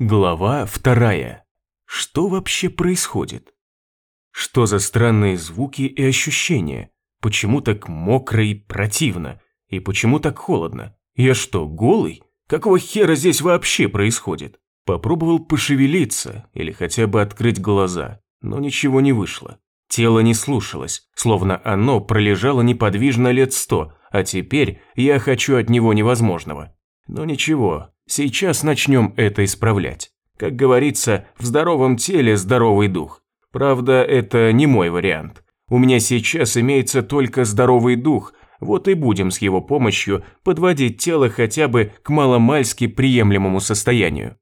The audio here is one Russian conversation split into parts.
Глава вторая. Что вообще происходит? Что за странные звуки и ощущения? Почему так мокро и противно? И почему так холодно? Я что, голый? Какого хера здесь вообще происходит? Попробовал пошевелиться или хотя бы открыть глаза, но ничего не вышло. Тело не слушалось, словно оно пролежало неподвижно лет сто, а теперь я хочу от него невозможного. Но ничего, сейчас начнем это исправлять. Как говорится, в здоровом теле здоровый дух. Правда, это не мой вариант. У меня сейчас имеется только здоровый дух, вот и будем с его помощью подводить тело хотя бы к маломальски приемлемому состоянию.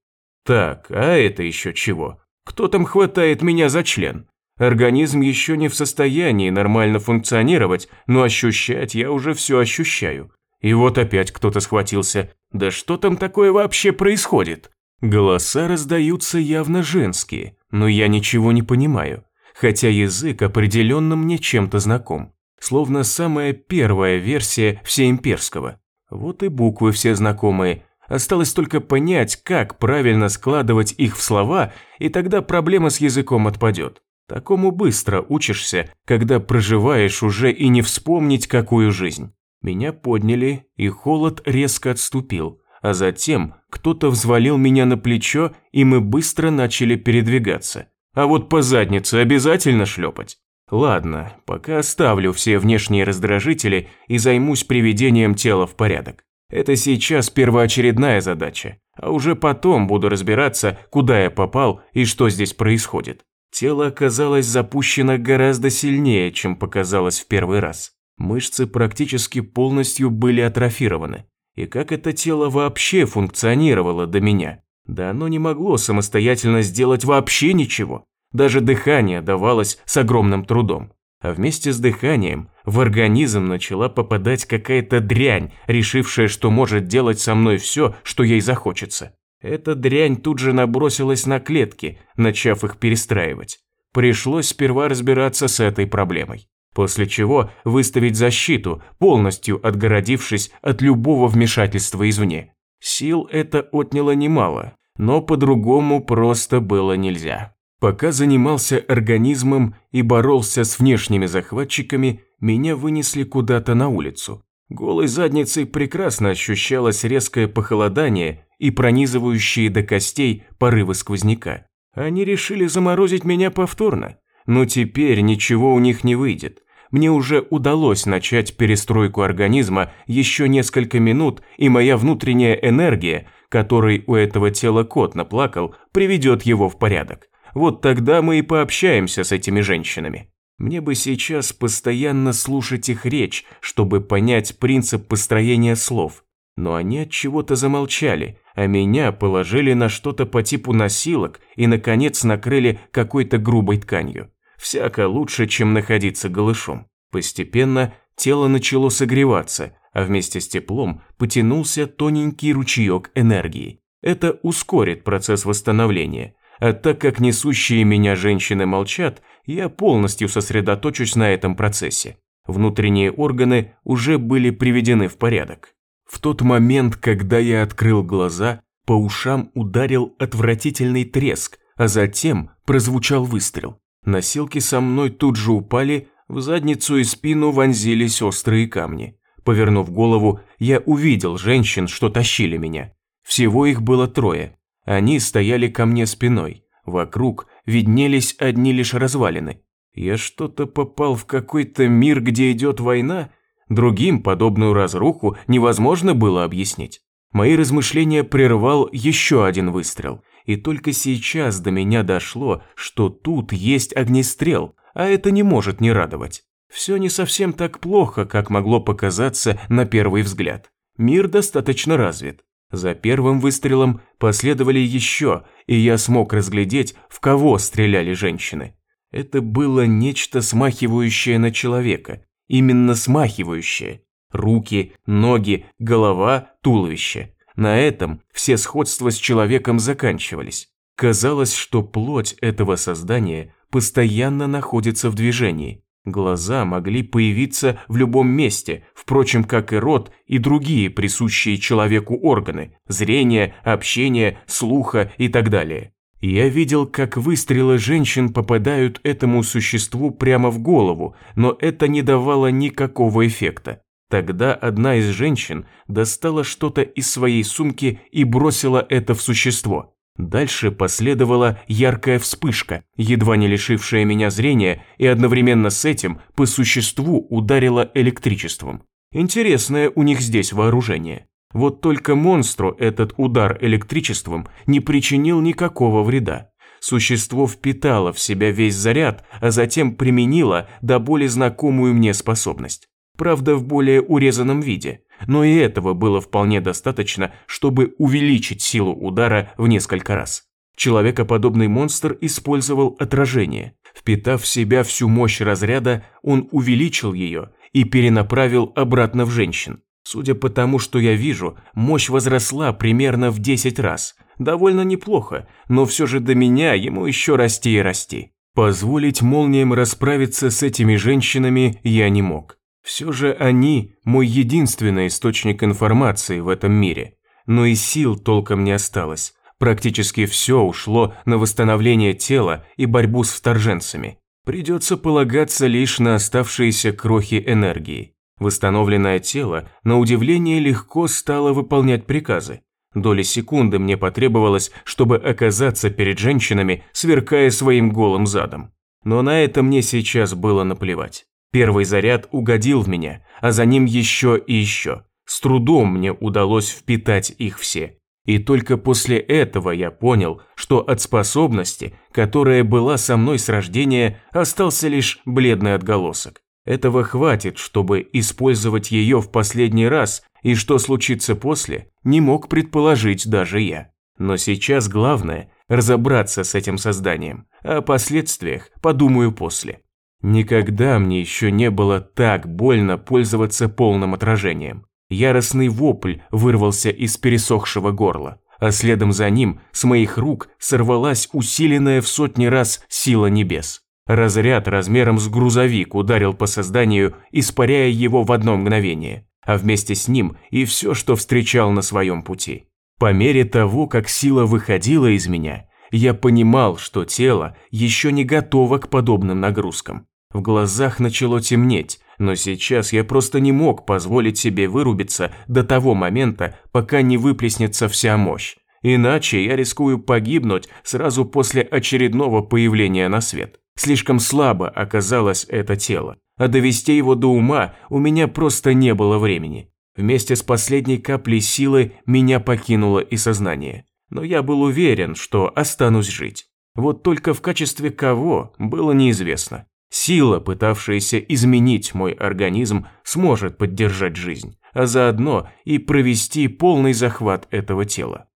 Так, а это еще чего? Кто там хватает меня за член? Организм еще не в состоянии нормально функционировать, но ощущать я уже все ощущаю. И вот опять кто-то схватился. Да что там такое вообще происходит? Голоса раздаются явно женские, но я ничего не понимаю, хотя язык определенно мне чем-то знаком. Словно самая первая версия всеимперского. Вот и буквы все знакомые. Осталось только понять, как правильно складывать их в слова, и тогда проблема с языком отпадет. Такому быстро учишься, когда проживаешь уже и не вспомнить какую жизнь. Меня подняли, и холод резко отступил, а затем кто-то взвалил меня на плечо, и мы быстро начали передвигаться. А вот по заднице обязательно шлепать. Ладно, пока оставлю все внешние раздражители и займусь приведением тела в порядок. Это сейчас первоочередная задача, а уже потом буду разбираться, куда я попал и что здесь происходит. Тело оказалось запущено гораздо сильнее, чем показалось в первый раз. Мышцы практически полностью были атрофированы. И как это тело вообще функционировало до меня? Да оно не могло самостоятельно сделать вообще ничего. Даже дыхание давалось с огромным трудом. А вместе с дыханием в организм начала попадать какая-то дрянь, решившая, что может делать со мной все, что ей захочется. Эта дрянь тут же набросилась на клетки, начав их перестраивать. Пришлось сперва разбираться с этой проблемой. После чего выставить защиту, полностью отгородившись от любого вмешательства извне. Сил это отняло немало, но по-другому просто было нельзя. Пока занимался организмом и боролся с внешними захватчиками, меня вынесли куда-то на улицу. Голой задницей прекрасно ощущалось резкое похолодание и пронизывающие до костей порывы сквозняка. Они решили заморозить меня повторно, но теперь ничего у них не выйдет. Мне уже удалось начать перестройку организма еще несколько минут, и моя внутренняя энергия, которой у этого тела кот наплакал, приведет его в порядок. Вот тогда мы и пообщаемся с этими женщинами. Мне бы сейчас постоянно слушать их речь, чтобы понять принцип построения слов. Но они от чего-то замолчали, а меня положили на что-то по типу носилок и, наконец, накрыли какой-то грубой тканью. Всяко лучше, чем находиться голышом. Постепенно тело начало согреваться, а вместе с теплом потянулся тоненький ручеек энергии. Это ускорит процесс восстановления. А так как несущие меня женщины молчат, я полностью сосредоточусь на этом процессе. Внутренние органы уже были приведены в порядок. В тот момент, когда я открыл глаза, по ушам ударил отвратительный треск, а затем прозвучал выстрел. Носилки со мной тут же упали, в задницу и спину вонзились острые камни. Повернув голову, я увидел женщин, что тащили меня. Всего их было трое. Они стояли ко мне спиной. Вокруг виднелись одни лишь развалины. Я что-то попал в какой-то мир, где идет война? Другим подобную разруху невозможно было объяснить. Мои размышления прервал еще один выстрел, и только сейчас до меня дошло, что тут есть огнестрел, а это не может не радовать. Все не совсем так плохо, как могло показаться на первый взгляд. Мир достаточно развит. За первым выстрелом последовали еще, и я смог разглядеть, в кого стреляли женщины. Это было нечто смахивающее на человека, именно смахивающее. Руки, ноги, голова, туловище. На этом все сходства с человеком заканчивались. Казалось, что плоть этого создания постоянно находится в движении. Глаза могли появиться в любом месте, впрочем, как и рот и другие присущие человеку органы – зрение, общение, слуха и так далее. Я видел, как выстрелы женщин попадают этому существу прямо в голову, но это не давало никакого эффекта. Тогда одна из женщин достала что-то из своей сумки и бросила это в существо. Дальше последовала яркая вспышка, едва не лишившая меня зрения, и одновременно с этим по существу ударила электричеством. Интересное у них здесь вооружение. Вот только монстру этот удар электричеством не причинил никакого вреда. Существо впитало в себя весь заряд, а затем применило до боли знакомую мне способность. Правда, в более урезанном виде – но и этого было вполне достаточно, чтобы увеличить силу удара в несколько раз. Человекоподобный монстр использовал отражение. Впитав в себя всю мощь разряда, он увеличил ее и перенаправил обратно в женщин. Судя по тому, что я вижу, мощь возросла примерно в 10 раз. Довольно неплохо, но все же до меня ему еще расти и расти. Позволить молниям расправиться с этими женщинами я не мог. Все же они – мой единственный источник информации в этом мире. Но и сил толком не осталось. Практически все ушло на восстановление тела и борьбу с вторженцами. Придется полагаться лишь на оставшиеся крохи энергии. Восстановленное тело, на удивление, легко стало выполнять приказы. Доли секунды мне потребовалось, чтобы оказаться перед женщинами, сверкая своим голым задом. Но на это мне сейчас было наплевать. Первый заряд угодил в меня, а за ним еще и еще. С трудом мне удалось впитать их все. И только после этого я понял, что от способности, которая была со мной с рождения, остался лишь бледный отголосок. Этого хватит, чтобы использовать ее в последний раз, и что случится после, не мог предположить даже я. Но сейчас главное – разобраться с этим созданием, о последствиях подумаю после. Никогда мне еще не было так больно пользоваться полным отражением. Яростный вопль вырвался из пересохшего горла, а следом за ним с моих рук сорвалась усиленная в сотни раз сила небес. Разряд размером с грузовик ударил по созданию, испаряя его в одно мгновение, а вместе с ним и все, что встречал на своем пути. По мере того, как сила выходила из меня, я понимал, что тело еще не готово к подобным нагрузкам. В глазах начало темнеть, но сейчас я просто не мог позволить себе вырубиться до того момента, пока не выплеснется вся мощь. Иначе я рискую погибнуть сразу после очередного появления на свет. Слишком слабо оказалось это тело, а довести его до ума у меня просто не было времени. Вместе с последней каплей силы меня покинуло и сознание. Но я был уверен, что останусь жить. Вот только в качестве кого было неизвестно. Сила, пытавшаяся изменить мой организм, сможет поддержать жизнь, а заодно и провести полный захват этого тела.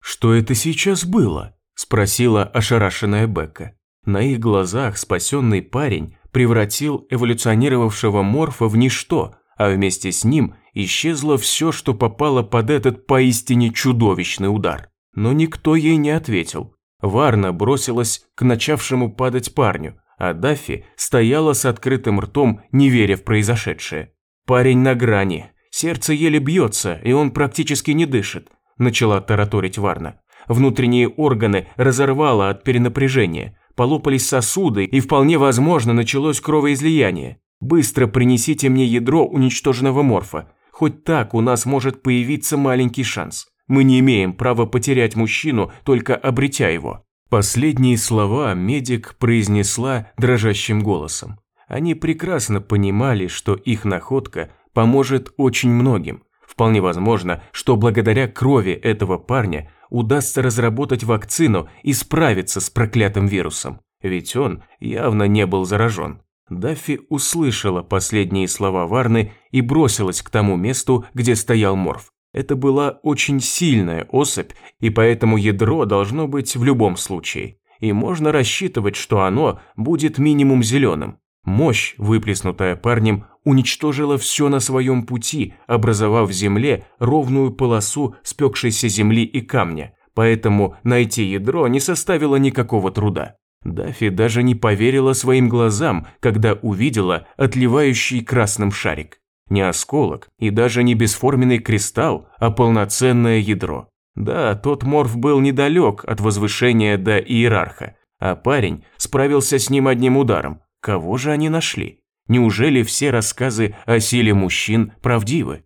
«Что это сейчас было?» – спросила ошарашенная Бекка. На их глазах спасенный парень превратил эволюционировавшего морфа в ничто, а вместе с ним исчезло все, что попало под этот поистине чудовищный удар. Но никто ей не ответил. Варна бросилась к начавшему падать парню, а Даффи стояла с открытым ртом, не веря в произошедшее. «Парень на грани. Сердце еле бьется, и он практически не дышит», – начала тараторить Варна. Внутренние органы разорвало от перенапряжения, полопались сосуды, и вполне возможно началось кровоизлияние. Быстро принесите мне ядро уничтоженного морфа. Хоть так у нас может появиться маленький шанс. Мы не имеем права потерять мужчину, только обретя его. Последние слова медик произнесла дрожащим голосом. Они прекрасно понимали, что их находка поможет очень многим. Вполне возможно, что благодаря крови этого парня удастся разработать вакцину и справиться с проклятым вирусом. Ведь он явно не был заражен. Даффи услышала последние слова Варны и бросилась к тому месту, где стоял Морф. Это была очень сильная особь, и поэтому ядро должно быть в любом случае. И можно рассчитывать, что оно будет минимум зеленым. Мощь, выплеснутая парнем, уничтожила все на своем пути, образовав в земле ровную полосу спекшейся земли и камня, поэтому найти ядро не составило никакого труда. Дафи даже не поверила своим глазам, когда увидела отливающий красным шарик. Не осколок и даже не бесформенный кристалл, а полноценное ядро. Да, тот морф был недалек от возвышения до иерарха, а парень справился с ним одним ударом. Кого же они нашли? Неужели все рассказы о силе мужчин правдивы?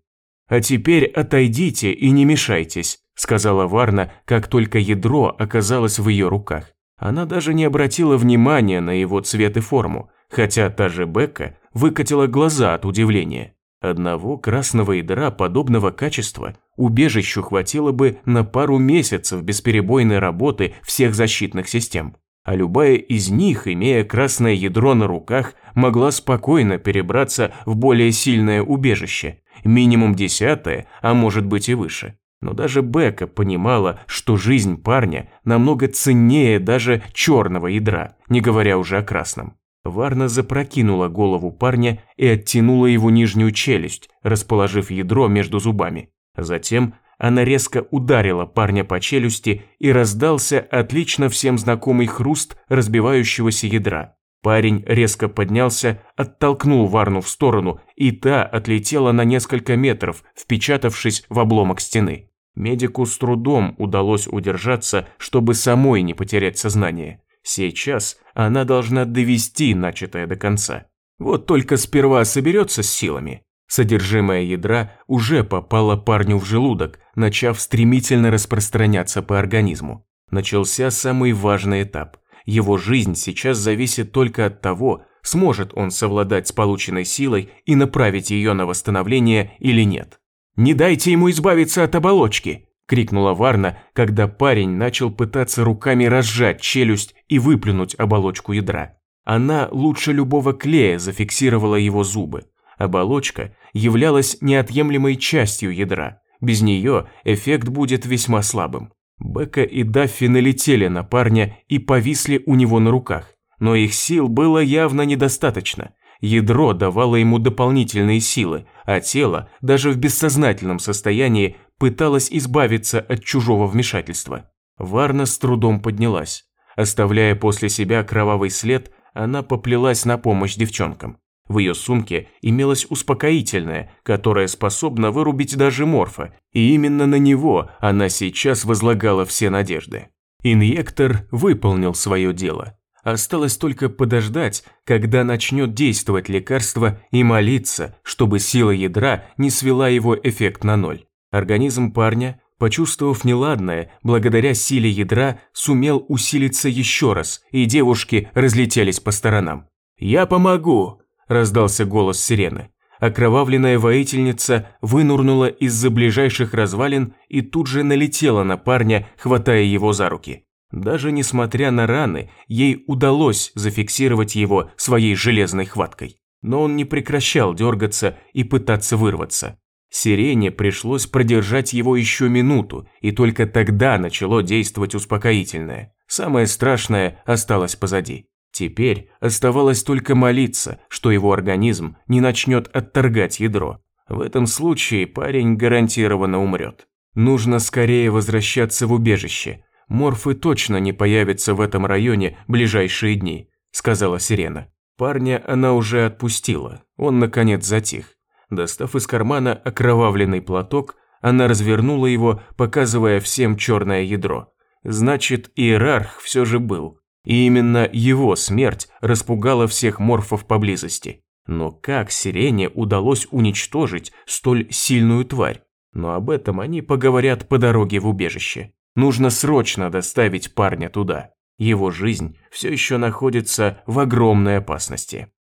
«А теперь отойдите и не мешайтесь», – сказала Варна, как только ядро оказалось в ее руках. Она даже не обратила внимания на его цвет и форму, хотя та же Бекка выкатила глаза от удивления. Одного красного ядра подобного качества убежищу хватило бы на пару месяцев бесперебойной работы всех защитных систем. А любая из них, имея красное ядро на руках, могла спокойно перебраться в более сильное убежище, минимум десятое, а может быть и выше. Но даже Бека понимала, что жизнь парня намного ценнее даже черного ядра, не говоря уже о красном. Варна запрокинула голову парня и оттянула его нижнюю челюсть, расположив ядро между зубами. Затем она резко ударила парня по челюсти и раздался отлично всем знакомый хруст разбивающегося ядра. Парень резко поднялся, оттолкнул Варну в сторону, и та отлетела на несколько метров, впечатавшись в обломок стены. Медику с трудом удалось удержаться, чтобы самой не потерять сознание. Сейчас она должна довести начатое до конца. Вот только сперва соберется с силами. Содержимое ядра уже попало парню в желудок, начав стремительно распространяться по организму. Начался самый важный этап. Его жизнь сейчас зависит только от того, сможет он совладать с полученной силой и направить ее на восстановление или нет. «Не дайте ему избавиться от оболочки!» – крикнула Варна, когда парень начал пытаться руками разжать челюсть и выплюнуть оболочку ядра. Она лучше любого клея зафиксировала его зубы. Оболочка являлась неотъемлемой частью ядра. Без нее эффект будет весьма слабым. Бека и Даффи налетели на парня и повисли у него на руках. Но их сил было явно недостаточно. Ядро давало ему дополнительные силы, а тело, даже в бессознательном состоянии, пыталась избавиться от чужого вмешательства. Варна с трудом поднялась. Оставляя после себя кровавый след, она поплелась на помощь девчонкам. В ее сумке имелось успокоительное, которое способно вырубить даже морфа, и именно на него она сейчас возлагала все надежды. Инъектор выполнил свое дело. Осталось только подождать, когда начнет действовать лекарство и молиться, чтобы сила ядра не свела его эффект на ноль. Организм парня, почувствовав неладное, благодаря силе ядра, сумел усилиться еще раз, и девушки разлетелись по сторонам. «Я помогу!» – раздался голос сирены. Окровавленная воительница вынурнула из-за ближайших развалин и тут же налетела на парня, хватая его за руки. Даже несмотря на раны, ей удалось зафиксировать его своей железной хваткой. Но он не прекращал дергаться и пытаться вырваться. Сирене пришлось продержать его еще минуту, и только тогда начало действовать успокоительное. Самое страшное осталось позади. Теперь оставалось только молиться, что его организм не начнет отторгать ядро. В этом случае парень гарантированно умрет. Нужно скорее возвращаться в убежище. Морфы точно не появятся в этом районе ближайшие дни, сказала Сирена. Парня она уже отпустила, он наконец затих. Достав из кармана окровавленный платок, она развернула его, показывая всем черное ядро. Значит, иерарх все же был. И именно его смерть распугала всех морфов поблизости. Но как Сирене удалось уничтожить столь сильную тварь? Но об этом они поговорят по дороге в убежище. Нужно срочно доставить парня туда. Его жизнь все еще находится в огромной опасности.